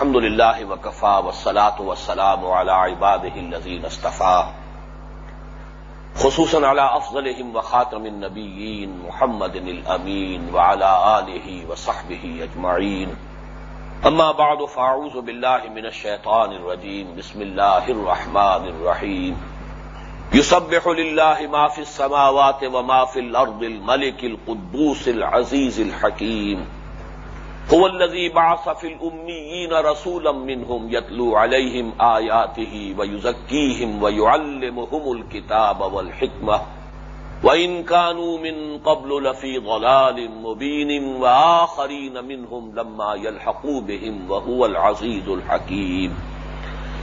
الحمد لله وكفى والصلاة والسلام على عباده الذين اصطفى خصوصا على أفضلهم وخاتم النبيين محمد الأمين وعلى آله وصحبه أجمعين أما بعد فأعوذ بالله من الشيطان الرجيم بسم الله الرحمن الرحيم يسبح لله ما في السماوات وما في الأرض الملك القدوس العزيز الحكيم هو الذي بعث في الأميين رسولا منهم يتلو عليهم آياته ويزكيهم ويعلمهم الكتاب والحكمة. وإن كانوا من قبل لفي ضلال مبين وآخرين منهم لما يلحقوا بهم وهو العزيز الحكيم.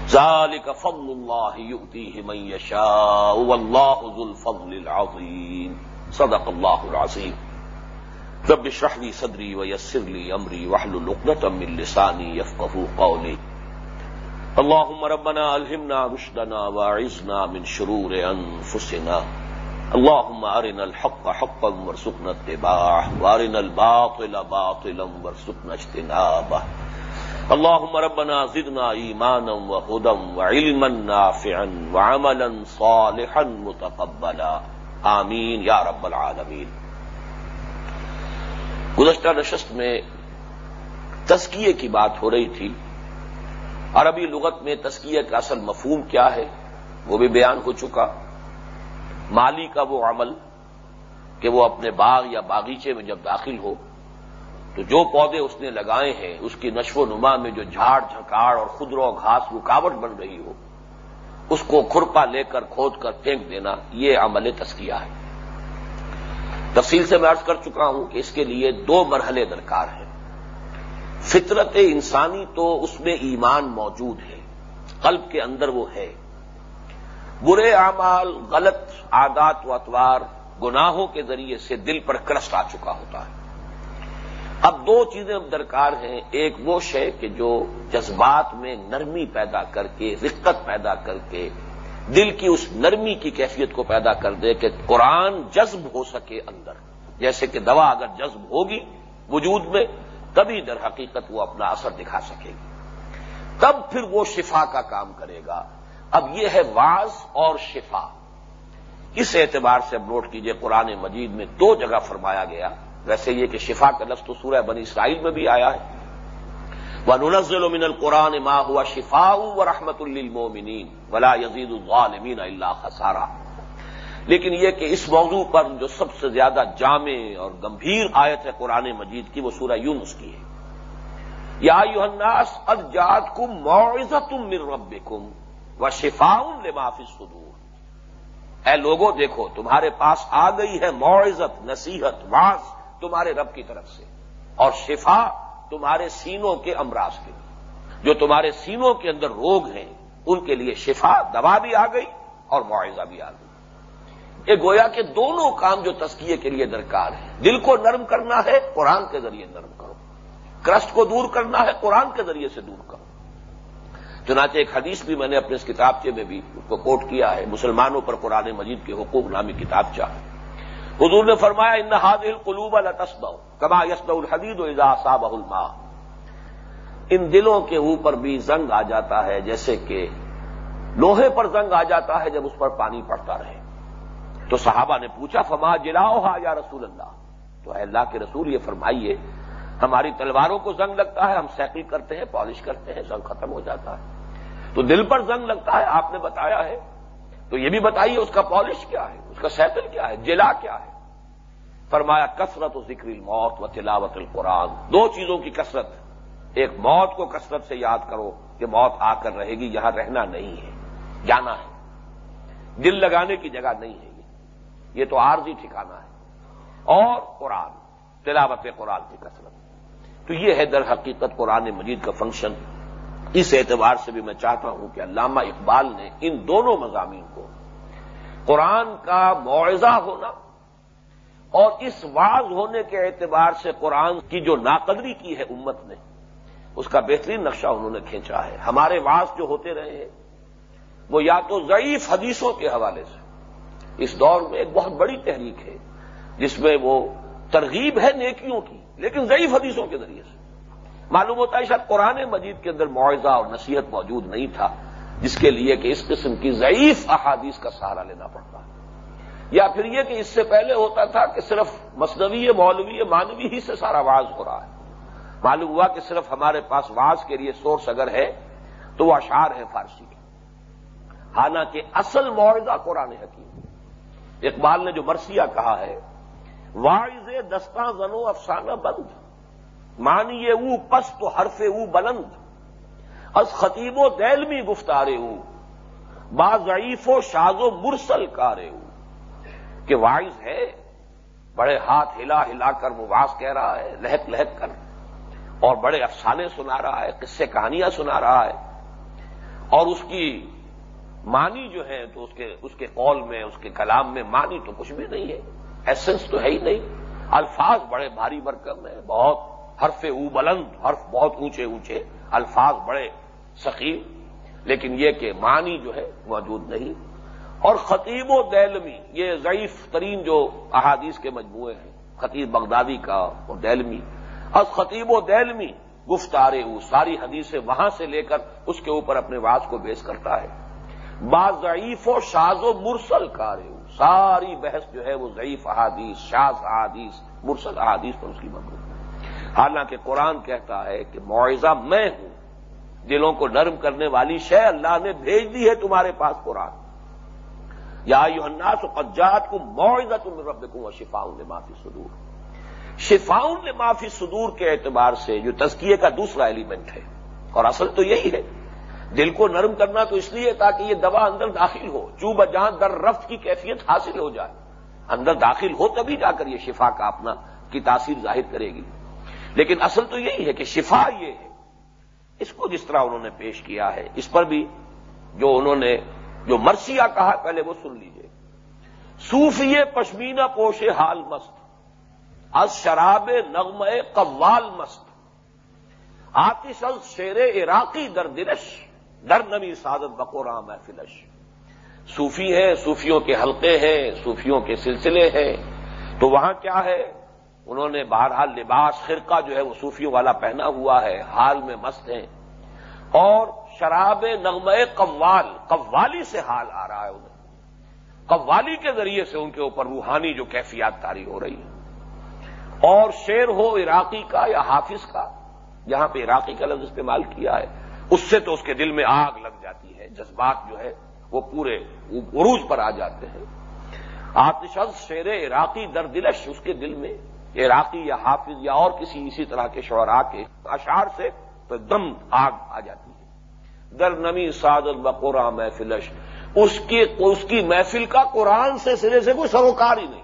ذلك فضل الله يؤتيه من يشاء والله ذو الفضل العظيم. صدق الله العظيم. رب اشرح لي صدري ويسر لي امري واحلل عقدة من لساني يفقهوا قولي. اللهم ربنا الهمنا رشدنا واعذنا من شرور انفسنا اللهم ارنا الحق حقا وارزقنا اتباعه وارنا الباطل باطلا وارزقنا اجتنابه. اللهم ربنا زدنا ايمانا وهدى وعلما نافعا وعملا صالحا متقبلا. آمین یا رب العالمین گزشتہ نشست میں تزکیے کی بات ہو رہی تھی۔ عربی لغت میں تزکیے کا اصل مفہوم کیا ہے وہ بھی بیان ہو چکا۔ مالی کا وہ عمل کہ وہ اپنے باغ یا باغیچے میں جب داخل ہو تو جو پودے اس نے لگائے ہیں، اس کی نشو و نما میں جو جھاڑ، جھکاڑ اور خدرو گھاس رکاوٹ بن رہی ہو، اس کو کھرپا لے کر کھود کر پھینک دینا، یہ عمل تسکیہ ہے۔ تفصیل سے میں عرض کر چکا ہوں کہ اس کے لیے دو مرحلے درکار ہیں۔ فطرت انسانی تو اس میں ایمان موجود ہے، قلب کے اندر وہ ہے۔ برے اعمال، غلط عادات و اتوار گناہوں کے ذریعے سے دل پر کرسٹ آ چکا ہوتا ہے۔ اب دو چیزیں اب درکار ہیں۔ ایک وہ شے کہ جو جذبات میں نرمی پیدا کر کے، رقت پیدا کر کے دل کی اس نرمی کی کیفیت کو پیدا کر دے کہ قرآن جذب ہو سکے اندر۔ جیسے کہ دوا اگر جذب ہوگی وجود میں، تبھی در حقیقت وہ اپنا اثر دکھا سکے گی۔ تب پھر وہ شفا کا کام کرے گا۔ اب یہ ہے واز اور شفا۔ اس اعتبار سے اب نوٹ کیجیے، قرآن مجید میں دو جگہ فرمایا گیا۔ ویسے یہ کہ شفا کا لفظ تو سورہ بنی اسرائیل میں بھی آیا ہے۔ وہ من القرآن ما ہوا شفا و رحمت المومنین ولا یزید الغالمین اللہ خسارا لیکن یہ کہ اس موضوع پر جو سب سے زیادہ جامع اور گمبھیر آیت ہے قرآن مجید کی وہ سورہ یونس کی ہے۔ یا الناس اد جات کم معزت مر رب کم و شفا لمافی صدور اے لوگوں دیکھو، تمہارے پاس آ گئی ہے معزت نصیحت واس تمہارے رب کی طرف سے اور شفا تمہارے سینوں کے امراض کے۔ لیے جو تمہارے سینوں کے اندر روگ ہیں، ان کے لیے شفا، دوا بھی آ گئی اور معاوضہ بھی آ گئی۔ یہ گویا کہ دونوں کام جو تسکیے کے لیے درکار ہے دل کو نرم کرنا ہے، قرآن کے ذریعے نرم کرو۔ کرسٹ کو دور کرنا ہے، قرآن کے ذریعے سے دور کرو۔ چنانچہ ایک حدیث بھی میں نے اپنے اس کتابچے میں بھی اس کو کوٹ کیا ہے۔ مسلمانوں پر قرآن مجید کے حقوق نامی کتاب چاہ حضور نے فرمایا، ان حاد القلوب التسب کما یسب الحدید صاب الماء۔ ان دلوں کے اوپر بھی زنگ آ جاتا ہے جیسے کہ لوہے پر زنگ آ جاتا ہے جب اس پر پانی پڑتا رہے۔ تو صحابہ نے پوچھا، فما جلاؤ ہا یا رسول اللہ؟ تو اے اللہ کے رسول یہ فرمائیے، ہماری تلواروں کو زنگ لگتا ہے، ہم سیکل کرتے ہیں، پالش کرتے ہیں، زنگ ختم ہو جاتا ہے۔ تو دل پر زنگ لگتا ہے، آپ نے بتایا ہے۔ تو یہ بھی بتائیے، اس کا پالش کیا ہے؟ اس کا سیکل کیا ہے؟ جلا کیا ہے؟ فرمایا، کثرت و ذکر موت و تلاوت القرآن۔ دو چیزوں کی کثرت۔ ایک موت کو کثرت سے یاد کرو کہ موت آ کر رہے گی، یہاں رہنا نہیں ہے، جانا ہے۔ دل لگانے کی جگہ نہیں ہے یہ۔ یہ تو عارضی ٹھکانا ہے۔ اور قرآن، تلاوت قرآن کی کثرت۔ تو یہ ہے در حقیقت قرآن مجید کا فنکشن اس اعتبار سے بھی میں چاہتا ہوں کہ علامہ اقبال نے ان دونوں مضامین کو قرآن کا معاوضہ ہونا اور اس واض ہونے کے اعتبار سے قرآن کی جو ناقدری کی ہے امت نے، اس کا بہترین نقشہ انہوں نے کھینچا ہے۔ ہمارے واض جو ہوتے رہے ہیں، وہ یا تو ضعیف حدیثوں کے حوالے سے۔ اس دور میں ایک بہت بڑی تحریک ہے، جس میں وہ ترغیب ہے نیکیوں کی، لیکن ضعیف حدیثوں کے ذریعے سے۔ معلوم ہوتا ہے شاید قرآن مجید کے اندر معاوضہ اور نصیحت موجود نہیں تھا، جس کے لیے کہ اس قسم کی ضعیف احادیث کا سہارا لینا پڑتا۔ ہے یا پھر یہ کہ اس سے پہلے ہوتا تھا کہ صرف مصنوی مولوی مانوی ہی سے سارا واز ہو رہا ہے۔ معلوم ہوا کہ صرف ہمارے پاس واز کے لیے سورس اگر ہے تو وہ اشعار ہے فارسی کے۔ حالانکہ اصل معاہدہ قرآن حکیم۔ اقبال نے جو مرثیہ کہا ہے واعض دستاں زنو افسانہ بند مانیے او پس تو حرف او بلند، از خطیب و دلمی گفتارے او با ضعیف و شاز و مرسل کارے او کہ وائز ہے، بڑے ہاتھ ہلا ہلا کر وہ واس کہہ رہا ہے، لہک لہک کر، اور بڑے افسانے سنا رہا ہے، قصے کہانیاں سنا رہا ہے، اور اس کی مانی جو ہے تو اس کے اس کے قول میں، اس کے کلام میں مانی تو کچھ بھی نہیں ہے ایسنس تو ہے ہی نہیں، الفاظ بڑے بھاری برکم ہیں، بہت حرف او بلند، حرف بہت اونچے اونچے، الفاظ بڑے سخیم لیکن یہ کہ معنی جو ہے موجود نہیں۔ اور خطیب و دہلمی، یہ ضعیف ترین جو احادیث کے مجموعے ہیں، خطیب بغدادی کا اور دہلمی۔ اور خطیب و دہلمی گفتارے او ساری حدیثیں وہاں سے لے کر اس کے اوپر اپنے واز کو بیس کرتا ہے۔ با ضعیف و شاز و مرسل کارے ساری بحث جو ہے وہ ضعیف احادیث شاز احادیث، مرسل احادیث پر اس کی مبنی۔ حالانکہ قرآن کہتا ہے کہ معاوضہ میں ہوں، دلوں کو نرم کرنے والی شے اللہ نے بھیج دی ہے تمہارے پاس قرآن۔ یا یو الناس و قجات کو معاوضہ تم رب کو شفاؤں نے معافی صدور۔ شفاؤں نے معافی صدور کے اعتبار سے جو تزکیے کا دوسرا ایلیمنٹ ہے۔ اور اصل تو یہی ہے۔ دل کو نرم کرنا تو اس لیے تاکہ یہ دوا اندر داخل ہو۔ چوب جہاں در رفت کی کیفیت حاصل ہو جائے۔ اندر داخل ہو تبھی جا کر یہ شفا کا اپنا کی تاثیر ظاہر کرے گی۔ لیکن اصل تو یہی ہے کہ شفا یہ ہے۔ اس کو جس طرح انہوں نے پیش کیا ہے، اس پر بھی جو انہوں نے جو مرثیہ کہا پہلے وہ سن لیجیے۔ صوفی پشمینہ پوش حال مست، از شراب نغم قوال مست۔ آتش از شیر عراقی در دلش، در نمی سعادت بقورا محفلش۔ صوفی ہیں، صوفیوں کے حلقے ہیں، صوفیوں کے سلسلے ہیں۔ تو وہاں کیا ہے؟ انہوں نے بہرحال لباس، خرقہ جو ہے وہ صوفیوں والا پہنا ہوا ہے، حال میں مست ہیں۔ اور شراب نغمہ قوال، قوالی سے حال آ رہا ہے انہیں۔ قوالی کے ذریعے سے ان کے اوپر روحانی جو کیفیات تاری ہو رہی ہے اور شیر ہو عراقی کا یا حافظ کا یہاں پہ عراقی کا لفظ استعمال کیا ہے، اس سے تو اس کے دل میں آگ لگ جاتی ہے، جذبات جو ہے وہ پورے عروج پر آ جاتے ہیں۔ آتشد شیر عراقی در دلش، اس کے دل میں عراقی یا حافظ یا اور کسی اسی طرح کے شعراء کے اشعار سے تو دم آگ آ جاتی ہے۔ در نمی سعادت بقرا محفلش اس کی اس کی محفل کا قرآن سے سرے سے کوئی سروکار ہی نہیں۔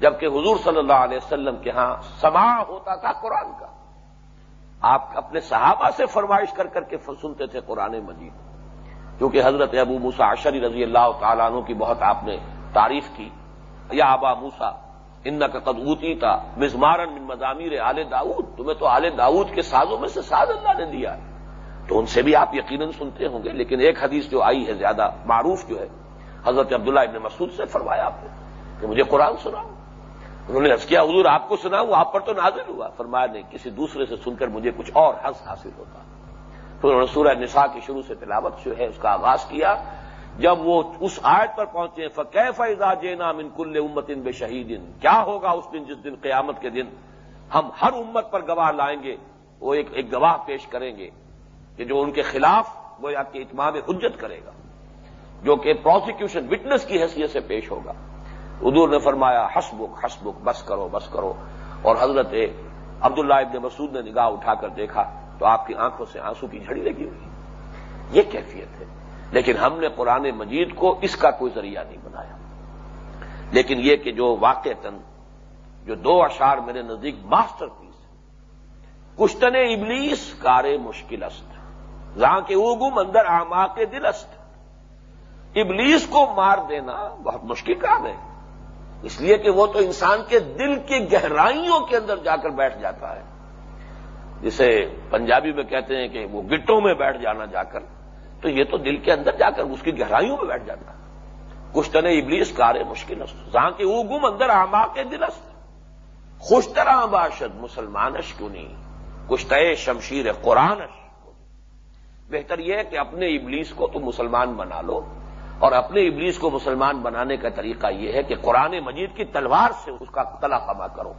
جبکہ حضور صلی اللہ علیہ وسلم کے ہاں سما ہوتا تھا قرآن کا۔ آپ اپنے صحابہ سے فرمائش کر کر کے سنتے تھے قرآن مجید۔ کیونکہ حضرت ابو موسا عشری رضی اللہ تعالیٰ عنہ کی بہت آپ نے تعریف کی۔ یا آبا موسا ان کا قدوتی تھا مزمارن من مضامیر آل داود تمہیں تو آل داود کے سازوں میں سے ساز اللہ نے دیا ہے۔ تو ان سے بھی آپ یقیناً سنتے ہوں گے، لیکن ایک حدیث جو آئی ہے زیادہ معروف جو ہے، حضرت عبداللہ ابن مسعود سے فرمایا آپ نے کہ مجھے قرآن سناؤ۔ انہوں نے کیا، حضور آپ کو سنا وہ آپ پر تو نازل ہوا۔ فرمایا، نہیں، کسی دوسرے سے سن کر مجھے کچھ اور حس حاصل ہوتا۔ پھر انہوں نے سورہ نساء کی شروع سے تلاوت جو ہے، اس کا آغاز کیا۔ جب وہ اس آیت پر پہنچے فقہ فیضا جینا من کل امت ان بے شہید کیا ہوگا اس دن جس دن قیامت کے دن ہم ہر امت پر گواہ لائیں گے، وہ ایک ایک گواہ پیش کریں گے۔ کہ جو ان کے خلاف وہ آپ کے اتمام حجت کرے گا، جو کہ پروسیکیوشن وٹنس کی حیثیت سے پیش ہوگا۔ ادور نے فرمایا ہسبک ہسبک بس کرو بس کرو۔ اور حضرت عبداللہ ابن مسعود نے نگاہ اٹھا کر دیکھا تو آپ کی آنکھوں سے آنسو کی جھڑی لگی ہوئی۔ یہ کیفیت ہے۔ لیکن ہم نے قرآن مجید کو اس کا کوئی ذریعہ نہیں بنایا۔ لیکن یہ کہ جو واقع تن جو دو اشار میرے نزدیک ماسٹر پیس کشتن ابلیس کار مشکل است جہاں کے اوگم اندر آما کے دل است ابلیس کو مار دینا بہت مشکل کام ہے۔ اس لیے کہ وہ تو انسان کے دل کی گہرائیوں کے اندر جا کر بیٹھ جاتا ہے۔ جسے پنجابی میں کہتے ہیں کہ وہ گٹوں میں بیٹھ جانا جا کر، تو یہ تو دل کے اندر جا کر اس کی گہرائیوں میں بیٹھ جاتا کشتن ابلیس کارے مشکل جہاں کے اوگم اندر آما کے دلست۔ خوش طرح باشد مسلمانش کیوں نہیں؟ کشتہ شمشیر قرآن بہتر یہ ہے کہ اپنے ابلیس کو تم مسلمان بنا لو اور اپنے ابلیس کو مسلمان بنانے کا طریقہ یہ ہے کہ قرآن مجید کی تلوار سے اس کا تلا خما کرو۔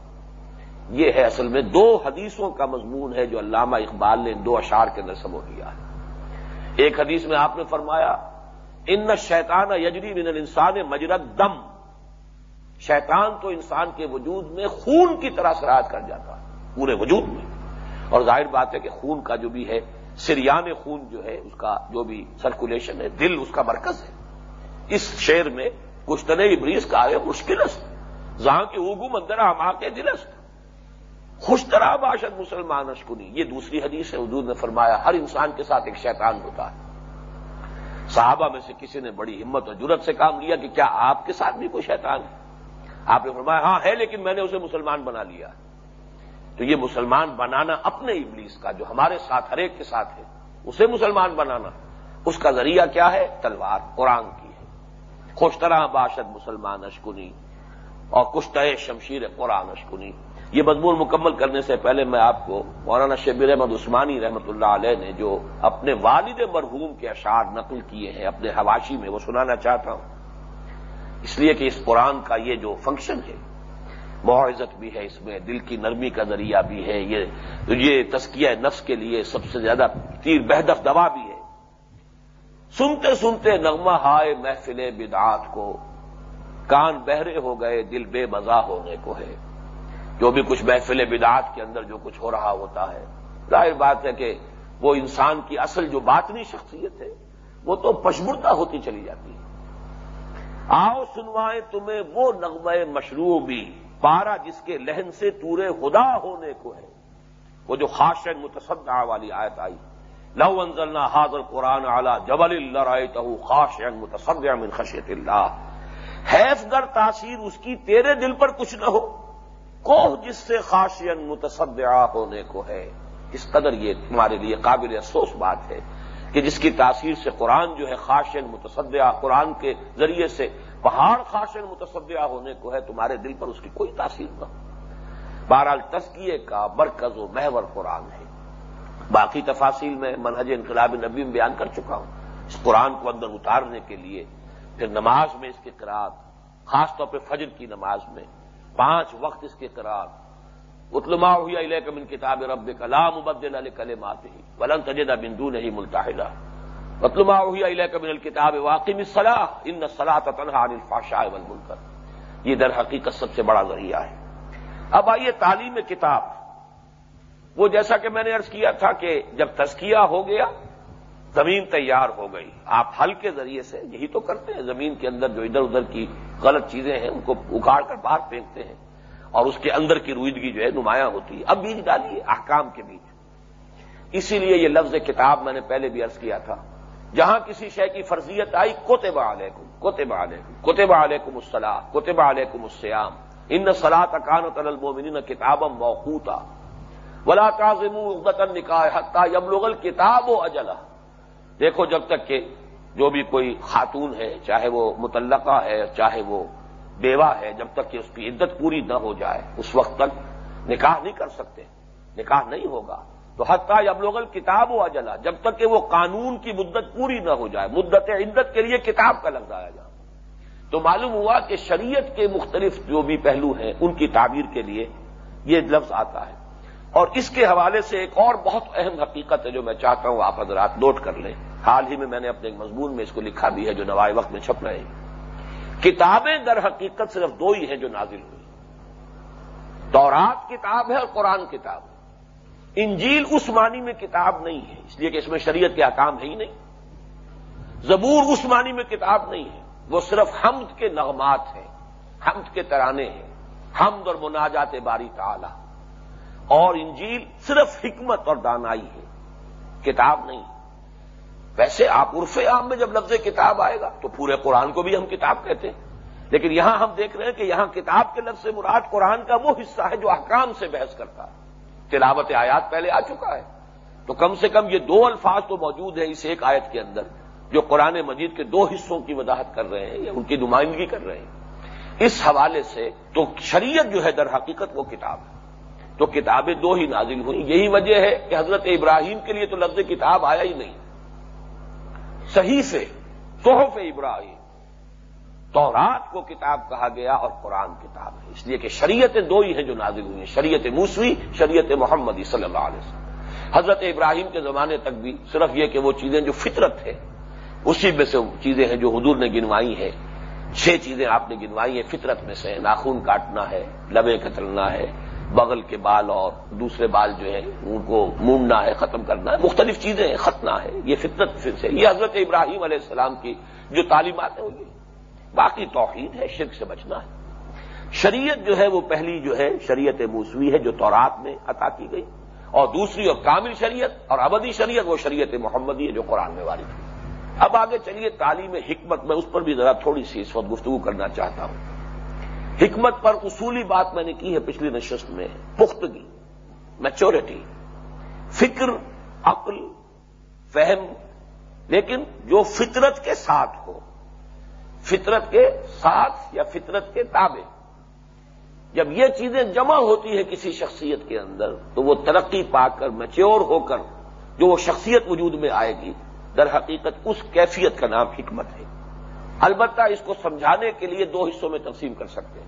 یہ ہے اصل میں دو حدیثوں کا مضمون ہے جو علامہ اقبال نے دو اشار کے اندر سمو لیا ہے۔ ایک حدیث میں آپ نے فرمایا، ان شیطان یجری من الانسان مجرد دم شیطان تو انسان کے وجود میں خون کی طرح سراج کر جاتا ہے، پورے وجود میں۔ اور ظاہر بات ہے کہ خون کا جو بھی ہے سریان خون جو ہے، اس کا جو بھی سرکولیشن ہے، دل اس کا مرکز ہے۔ اس شعر میں کشتن ابریز کا ہے مشکل جہاں کی اگو مندرا ہم کے دلست۔ خوش طرح باشد مسلمان اشکنی۔ یہ دوسری حدیث ہے، حضور نے فرمایا، ہر انسان کے ساتھ ایک شیطان ہوتا ہے۔ صحابہ میں سے کسی نے بڑی ہمت اور جرت سے کام لیا کہ کیا آپ کے ساتھ بھی کوئی شیطان ہے؟ آپ نے فرمایا ہاں ہے، لیکن میں نے اسے مسلمان بنا لیا۔ تو یہ مسلمان بنانا اپنے ابلیس کا جو ہمارے ساتھ ہر ایک کے ساتھ ہے، اسے مسلمان بنانا۔ اس کا ذریعہ کیا ہے؟ تلوار، قرآن کی ہے۔ خوش طرح باشد مسلمان اشکنی اور کشتہ شمشیر قرآن اشکنی۔ یہ مضمون مکمل کرنے سے پہلے میں آپ کو مولانا شبیر احمد عثمانی رحمۃ اللہ علیہ نے جو اپنے والد مرحوم کے اشعار نقل کیے ہیں اپنے حواشی میں، وہ سنانا چاہتا ہوں۔ اس لیے کہ اس قرآن کا یہ جو فنکشن ہے معزت بھی ہے اس میں، دل کی نرمی کا ذریعہ بھی ہے، یہ یہ تسکیہ نفس کے لیے سب سے زیادہ تیر بہدف دوا بھی ہے۔ سنتے سنتے نغمہ ہائے محفل بدعات کو، کان بہرے ہو گئے، دل بے مزہ ہونے کو ہے۔ جو بھی کچھ محفل بدعات کے اندر جو کچھ ہو رہا ہوتا ہے۔ ظاہر بات ہے کہ وہ انسان کی اصل جو باطنی شخصیت ہے، وہ تو پشمردہ ہوتی چلی جاتی ہے۔ آؤ سنوائیں تمہیں وہ نغمہ مشروع بھی پارا جس کے لہن سے تورے خدا ہونے کو ہے۔ وہ جو خاشن متصدع والی آیت آئی۔ لو انزلنا حاضر قرآن اعلی جبل اللہ رائے تو خاشن متصدع من خشیت اللہ۔ حیف گر تاثیر اس کی تیرے دل پر کچھ نہ ہو۔ کوہ جس سے خاشین متصدعہ ہونے کو ہے۔ اس قدر یہ تمہارے لیے قابل افسوس بات ہے کہ جس کی تاثیر سے قرآن جو ہے خاشین متصدعہ قرآن کے ذریعے سے پہاڑ خاشن متصدعہ ہونے کو ہے، تمہارے دل پر اس کی کوئی تاثیر نہ ہو۔ بہرحال تسکیے کا مرکز و محور قرآن ہے۔ باقی تفاصیل میں منہج انقلاب نبی میں بیان کر چکا ہوں۔ اس قرآن کو اندر اتارنے کے لیے پھر نماز میں اس کی قرآن، خاص طور پہ فجر کی نماز میں پانچ وقت اس کے قرار اتلما ہوئی علیہ کمن کتاب رب کلام مبدل علیہ کلم آتے ہی ولن تجدہ بندو نہیں ملتاحدہ اتلما ہوئی علیہ کمن الکتاب واقعی صلاح ان صلاح تنہا عن الفاشاء والمنکر یہ در حقیقت سب سے بڑا ذریعہ ہے۔ اب آئیے تعلیم کتاب۔ وہ جیسا کہ میں نے ارض کیا تھا کہ جب تزکیہ ہو گیا، زمین تیار ہو گئی۔ آپ حل کے ذریعے سے یہی تو کرتے ہیں۔ زمین کے اندر جو ادھر ادھر کی غلط چیزیں ہیں، ان کو اکاڑ کر باہر پھینکتے ہیں۔ اور اس کے اندر کی رویدگی جو ہے، نمایاں ہوتی ہے۔ اب بیج ڈالیے، احکام کے بیچ اسی لیے یہ لفظ کتاب میں نے پہلے بھی عرض کیا تھا۔ جہاں کسی شے کی فرضیت آئی کوتبہ علیکم کوتبہ علیکم کوتبہ علیکم السلام کوتبہ علیکم السیام ان سلا تکان و کتابم موقوتا۔ ولا تعظم نکاح حتہ یملغل کتاب و اجلا دیکھو جب تک کہ جو بھی کوئی خاتون ہے، چاہے وہ متعلقہ ہے، چاہے وہ بیوہ ہے، جب تک کہ اس کی عدت پوری نہ ہو جائے، اس وقت تک نکاح نہیں کر سکتے، نکاح نہیں ہوگا۔ تو حتیٰ اب لوگل کتاب ہوا جلا، جب تک کہ وہ قانون کی مدت پوری نہ ہو جائے، مدت عدت کے لیے کتاب کا لفظ آیا جائے تو معلوم ہوا کہ شریعت کے مختلف جو بھی پہلو ہیں، ان کی تعبیر کے لیے یہ لفظ آتا ہے۔ اور اس کے حوالے سے ایک اور بہت اہم حقیقت ہے جو میں چاہتا ہوں آپ حضرات نوٹ کر لیں۔ حال ہی میں میں نے اپنے ایک مضمون میں اس کو لکھا بھی ہے جو نوائے وقت میں چھپ رہے ہیں کتابیں در حقیقت صرف دو ہی ہیں جو نازل ہوئی۔ دورات کتاب ہے اور قرآن کتاب۔ ہے انجیل اس معنی میں کتاب نہیں ہے، اس لیے کہ اس میں شریعت کے احکام ہے ہی نہیں۔ زبور اس معنی میں کتاب نہیں ہے، وہ صرف حمد کے نغمات ہیں، حمد کے ترانے ہیں، حمد اور مناجات باری تعالی۔ اور انجیل صرف حکمت اور دانائی ہے، کتاب نہیں۔ ویسے آپ عرف عام میں جب لفظ کتاب آئے گا، تو پورے قرآن کو بھی ہم کتاب کہتے ہیں۔ لیکن یہاں ہم دیکھ رہے ہیں کہ یہاں کتاب کے لفظ مراد قرآن کا وہ حصہ ہے جو احکام سے بحث کرتا ہے۔ تلاوت آیات پہلے آ چکا ہے۔ تو کم سے کم یہ دو الفاظ تو موجود ہیں اس ایک آیت کے اندر، جو قرآن مجید کے دو حصوں کی وضاحت کر رہے ہیں یا ان کی نمائندگی کر رہے ہیں۔ اس حوالے سے تو شریعت جو ہے در حقیقت وہ کتاب ہے۔ تو کتابیں دو ہی نازل ہوئی یہی وجہ ہے کہ حضرت ابراہیم کے لیے تو لفظ کتاب آیا ہی نہیں۔ صحیح سے صحف ابراہیم تورات کو کتاب کہا گیا اور قرآن کتاب ہے۔ اس لیے کہ شریعتیں دو ہی ہیں جو نازل ہوئی ہیں۔ شریعت موسوی، شریعت محمدی صلی اللہ علیہ وسلم۔ حضرت ابراہیم کے زمانے تک بھی صرف یہ کہ وہ چیزیں جو فطرت ہے اسی میں سے چیزیں ہیں جو حضور نے گنوائی ہیں۔ چھ چیزیں آپ نے گنوائی ہیں، فطرت میں سے ناخون کاٹنا ہے، لبے کترنا ہے، بغل کے بال اور دوسرے بال جو ہیں، ان کو مونڈنا ہے، ختم کرنا ہے۔ مختلف چیزیں ختنا ہے، یہ فطرت سے۔ یہ حضرت ابراہیم علیہ السلام کی جو تعلیمات ہیں، وہ باقی توحید ہے، شرک سے بچنا ہے۔ شریعت جو ہے، وہ پہلی جو ہے شریعت موسوی ہے جو تورات میں عطا کی گئی۔ اور دوسری اور کامل شریعت اور ابدی شریعت، وہ شریعت محمدی ہے جو قرآن میں وارد ہوئی۔ اب آگے چلیے، تعلیم حکمت، میں اس پر بھی ذرا تھوڑی سی اس وقت گفتگو کرنا چاہتا ہوں۔ حکمت پر اصولی بات میں نے کی ہے پچھلی نشست میں، پختگی میچورٹی فکر، عقل، فہم۔ لیکن جو فطرت کے ساتھ ہو فطرت کے ساتھ یا فطرت کے تابع۔ جب یہ چیزیں جمع ہوتی ہے کسی شخصیت کے اندر، تو وہ ترقی پا کر میچور ہو کر جو وہ شخصیت وجود میں آئے گی، در حقیقت اس کیفیت کا نام حکمت ہے۔ البتہ اس کو سمجھانے کے لیے دو حصوں میں تقسیم کر سکتے ہیں۔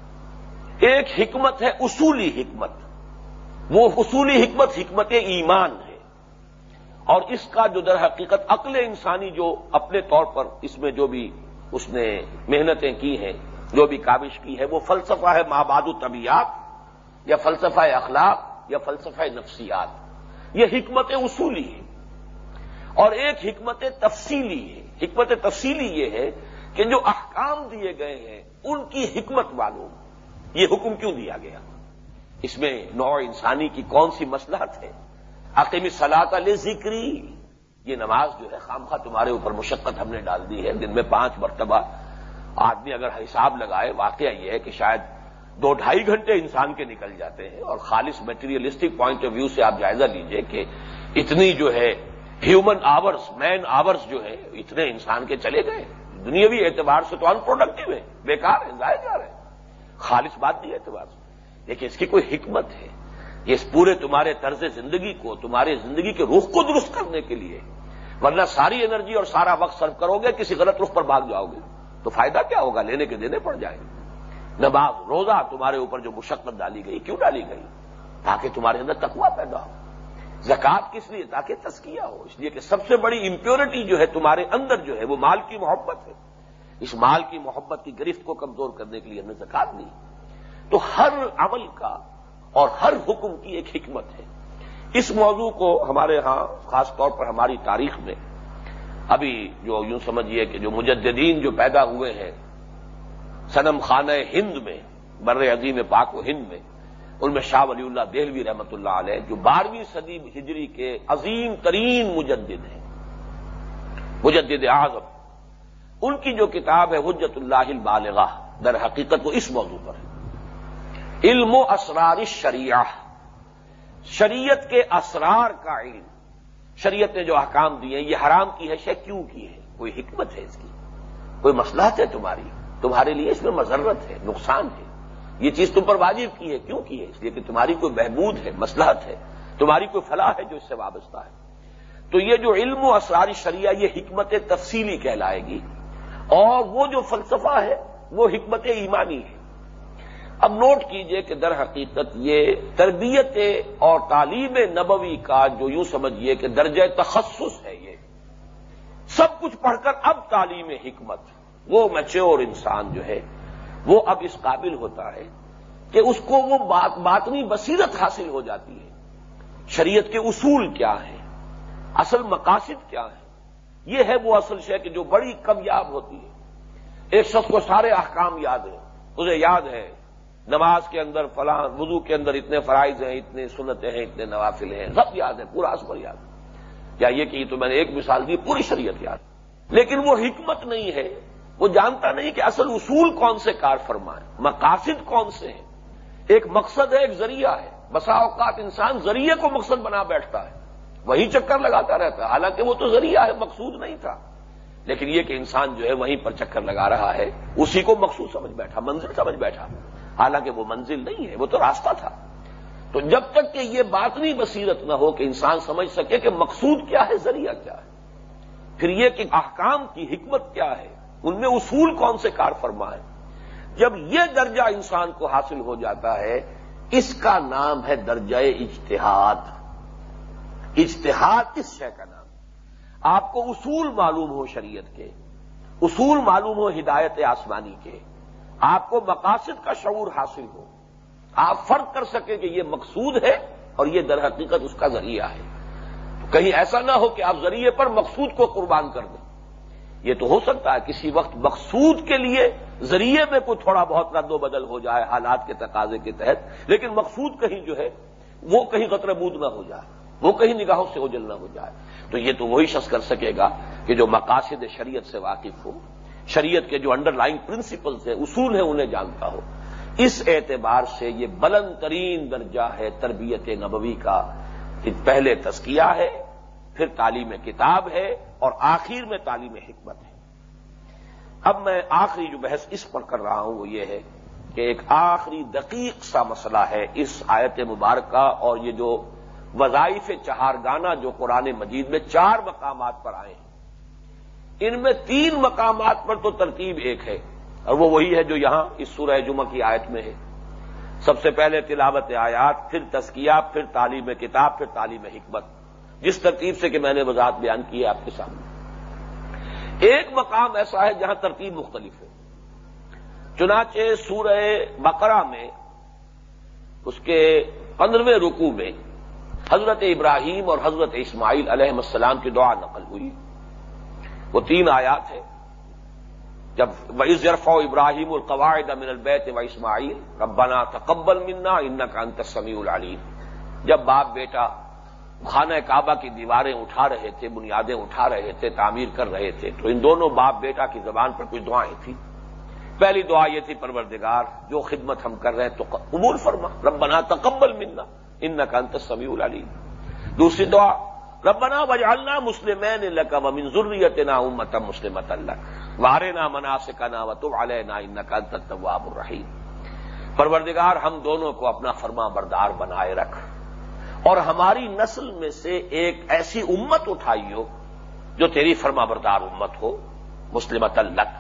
ایک حکمت ہے اصولی حکمت۔ وہ اصولی حکمت حکمت ایمان ہے۔ اور اس کا جو در حقیقت عقل انسانی جو اپنے طور پر اس میں جو بھی اس نے محنتیں کی ہیں، جو بھی کاوش کی ہے، وہ فلسفہ ہے ماباد طبیعت یا فلسفہ اخلاق، یا فلسفہ نفسیات۔ یہ حکمت اصولی ہے اور ایک حکمت تفصیلی ہے، حکمت تفصیلی یہ ہے کہ جو احکام دیے گئے ہیں، ان کی حکمت معلوم۔ یہ حکم کیوں دیا گیا؟ اس میں نو انسانی کی کون سی مسلحت ہے؟ عقیم صلاح علیہ ذکری یہ نماز جو ہے خامخواہ تمہارے اوپر مشقت ہم نے ڈال دی ہے۔ دن میں پانچ مرتبہ آدمی اگر حساب لگائے، واقعہ یہ ہے کہ شاید دو ڈھائی گھنٹے انسان کے نکل جاتے ہیں اور خالص میٹیریلسٹک پوائنٹ آف ویو سے آپ جائزہ لیجیے کہ اتنی جو ہے ہیومن آورس مین آورس جو ہے اتنے انسان کے چلے گئے۔ دنیاوی اعتبار سے تو ان پروڈکٹیو ہے بیکار ہے ضائع جا رہے ہیں۔ خالص بات نہیں اعتبار سے۔ لیکن اس کی کوئی حکمت ہے۔ یہ اس پورے تمہارے طرز زندگی کو تمہاری زندگی کے رخ کو درست کرنے کے لیے ورنہ ساری انرجی اور سارا وقت سرو کرو گے، کسی غلط رخ پر بھاگ جاؤ گے۔ تو فائدہ کیا ہوگا؟ لینے کے دینے پڑ جائیں۔ نماز روزہ تمہارے اوپر جو مشقت ڈالی گئی، کیوں ڈالی گئی؟ تاکہ تمہارے اندر تقوا پیدا ہو۔ زکات کس لیے؟ تاکہ تسکیہ ہو۔ اس لیے کہ سب سے بڑی امپیورٹی جو ہے تمہارے اندر جو ہے، وہ مال کی محبت ہے۔ اس مال کی محبت کی گرفت کو کمزور کرنے کے لیے ہم نے زکات دی۔ تو ہر عمل کا اور ہر حکم کی ایک حکمت ہے۔ اس موضوع کو ہمارے ہاں خاص طور پر ہماری تاریخ میں ابھی جو یوں سمجھیے کہ جو مجددین جو پیدا ہوئے ہیں سنم خانہ ہند میں، بر عظیم پاک و ہند میں، ان میں شاہ ولی اللہ دہلوی رحمت اللہ علیہ جو بارہویں صدی ہجری کے عظیم ترین مجدد ہیں، مجدد اعظم، ان کی جو کتاب ہے حجت اللہ البالغہ، در حقیقت وہ اس موضوع پر ہے۔ علم و اسرار شریعہ شریعت کے اسرار کا علم۔ شریعت نے جو احکام دیے، یہ حرام کی ہے، شے کیوں کی ہے؟ کوئی حکمت ہے اس کی؟ کوئی مسلحت ہے تمہاری؟ تمہارے لیے اس میں مذرت ہے، نقصان ہے۔ یہ چیز تم پر واجب کی ہے، کیوں کی ہے؟ اس لیے کہ تمہاری کوئی بہبود ہے مسلحت ہے۔ تمہاری کوئی فلاح ہے جو اس سے وابستہ ہے۔ تو یہ جو علم و اسراری شریعہ، یہ حکمت تفصیلی کہلائے گی۔ اور وہ جو فلسفہ ہے، وہ حکمت ایمانی ہے۔ اب نوٹ کیجیے کہ در حقیقت یہ تربیت اور تعلیم نبوی کا جو یوں سمجھیے کہ درجہ تخصص ہے یہ۔ سب کچھ پڑھ کر اب تعلیم حکمت، وہ میچور انسان جو ہے، وہ اب اس قابل ہوتا ہے کہ اس کو وہ بات، باطنی بصیرت حاصل ہو جاتی ہے۔ شریعت کے اصول کیا ہیں؟ اصل مقاصد کیا ہے یہ ہے وہ اصل شے کہ جو بڑی کمیاب ہوتی ہے۔ ایک شخص کو سارے احکام یاد ہیں، اسے یاد ہے نماز کے اندر فلاں، وضو کے اندر اتنے فرائض ہیں، اتنے سنتیں ہیں، اتنے نوافل ہیں، سب یاد ہے پورا اصبر یاد یا یہ کہ تو میں نے ایک مثال دی، پوری شریعت یاد لیکن وہ حکمت نہیں ہے، وہ جانتا نہیں کہ اصل اصول کون سے کار فرمائے مقاصد کون سے ہیں۔ ایک مقصد ہے، ایک ذریعہ ہے۔ بسا اوقات انسان ذریعے کو مقصد بنا بیٹھتا ہے، وہی چکر لگاتا رہتا ہے۔ حالانکہ وہ تو ذریعہ ہے، مقصود نہیں تھا۔ لیکن یہ کہ انسان جو ہے، وہیں پر چکر لگا رہا ہے، اسی کو مقصود سمجھ بیٹھا، منزل سمجھ بیٹھا۔ حالانکہ وہ منزل نہیں ہے، وہ تو راستہ تھا۔ تو جب تک کہ یہ بات نہیں بصیرت نہ ہو کہ انسان سمجھ سکے کہ مقصود کیا ہے، ذریعہ کیا ہے۔ پھر یہ کہ احکام کی حکمت کیا ہے، ان میں اصول کون سے کار فرما ہے۔ جب یہ درجہ انسان کو حاصل ہو جاتا ہے، اس کا نام ہے درجہ اجتہاد۔ اجتہاد اس شے کا نام آپ کو اصول معلوم ہو شریعت کے، اصول معلوم ہو ہدایت آسمانی کے۔ آپ کو مقاصد کا شعور حاصل ہو۔ آپ فرق کر سکیں کہ یہ مقصود ہے اور یہ در حقیقت اس کا ذریعہ ہے۔ تو کہیں ایسا نہ ہو کہ آپ ذریعے پر مقصود کو قربان کر دیں۔ یہ تو ہو سکتا ہے کسی وقت مقصود کے لیے ذریعے میں کوئی تھوڑا بہت رد و بدل ہو جائے حالات کے تقاضے کے تحت، لیکن مقصود کہیں جو ہے، وہ کہیں قطر بود نہ ہو جائے، وہ کہیں نگاہوں سے اوجل نہ ہو جائے۔ تو یہ تو وہی شخص کر سکے گا کہ جو مقاصد شریعت سے واقف ہو۔ شریعت کے جو انڈر لائن پرنسپلس ہیں، اصول ہیں، انہیں جانتا ہو اس اعتبار سے یہ بلند ترین درجہ ہے تربیت نبوی کا۔ کہ پہلے تسکیہ ہے، پھر تعلیم کتاب ہے اور آخر میں تعلیم حکمت ہے۔ اب میں آخری جو بحث اس پر کر رہا ہوں وہ یہ ہے کہ ایک آخری دقیق سا مسئلہ ہے اس آیت مبارکہ اور یہ جو وظائف چہار گانا جو قرآن مجید میں چار مقامات پر آئے ہیں۔ ان میں تین مقامات پر تو ترتیب ایک ہے اور وہ وہی ہے جو یہاں اس سورہ جمعہ کی آیت میں ہے۔ سب سے پہلے تلاوت آیات، پھر تسکیہ پھر تعلیم کتاب، پھر تعلیم حکمت۔ جس ترتیب سے کہ میں نے وضاحت بیان کی ہے آپ کے سامنے۔ ایک مقام ایسا ہے جہاں ترتیب مختلف ہے۔ چنانچہ سورہ بقرہ میں، اس کے پندرہویں رکو میں حضرت ابراہیم اور حضرت اسماعیل علیہ السلام کی دعا نقل ہوئی۔ وہ تین آیات ہیں۔ جب وز یرفا ابراہیم القواعد من البیت و اسماعیل ربنا تقبل منا ان کا انت سمیع العلیم جب باپ بیٹا خانہ کعبہ کی دیواریں اٹھا رہے تھے، بنیادیں اٹھا رہے تھے، تعمیر کر رہے تھے، تو ان دونوں باپ بیٹا کی زبان پر کچھ دعائیں تھیں۔ پہلی دعا یہ تھی، پروردگار، جو خدمت ہم کر رہے ہیں تو قبول فرما۔ ربنا تقبل منا ان کا انت سمیع العلیم دوسری دعا ربنا وجعلنا مسلمین لك ومن ذريتنا امه مسلمه لك. وارنا مناسکنا وتب علينا انك انت التواب الرحیم پروردگار، ہم دونوں کو اپنا فرما بردار بنائے رکھ اور ہماری نسل میں سے ایک ایسی امت اٹھائی ہو جو تیری فرما بردار امت ہو مسلمت الک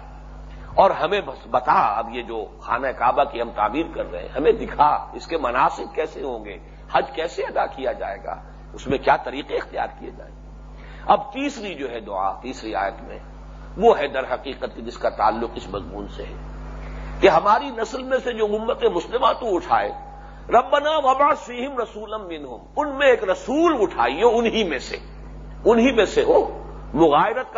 اور ہمیں بتا اب یہ جو خانہ کعبہ کی ہم تعمیر کر رہے ہیں، ہمیں دکھا اس کے مناسب کیسے ہوں گے، حج کیسے ادا کیا جائے گا۔ اس میں کیا طریقے اختیار کیے جائیں؟ اب تیسری جو ہے دعا، تیسری آیت میں، وہ ہے در حقیقت جس کا تعلق اس مضمون سے ہے کہ ہماری نسل میں سے جو امت مسلمہ تو اٹھائے، ربنا وبا فیم رسولم منہم، ان میں ایک رسول اٹھائیے انہی میں سے، انہی میں سے ہو مغائرت کا